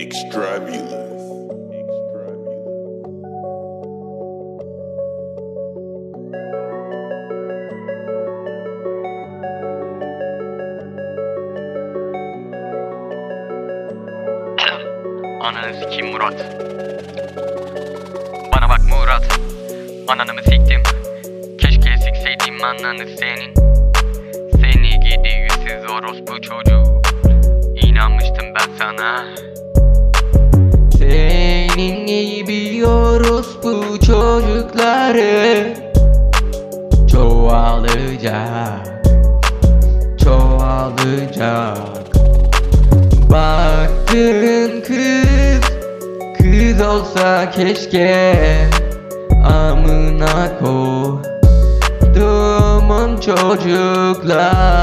Extravulous. Ananı sikeyim Murat. Bana bak Murat. Ananımı siktim. Keşke sikseydim ananı senin. Seni gidi yüzsüz orospu çocuğu. İnanmıştım ben sana. Gibi orospu çocukları çoğalacak. Çoğalacak. Baktın kız Kız olsa keşke Amına koyduğumun çocukları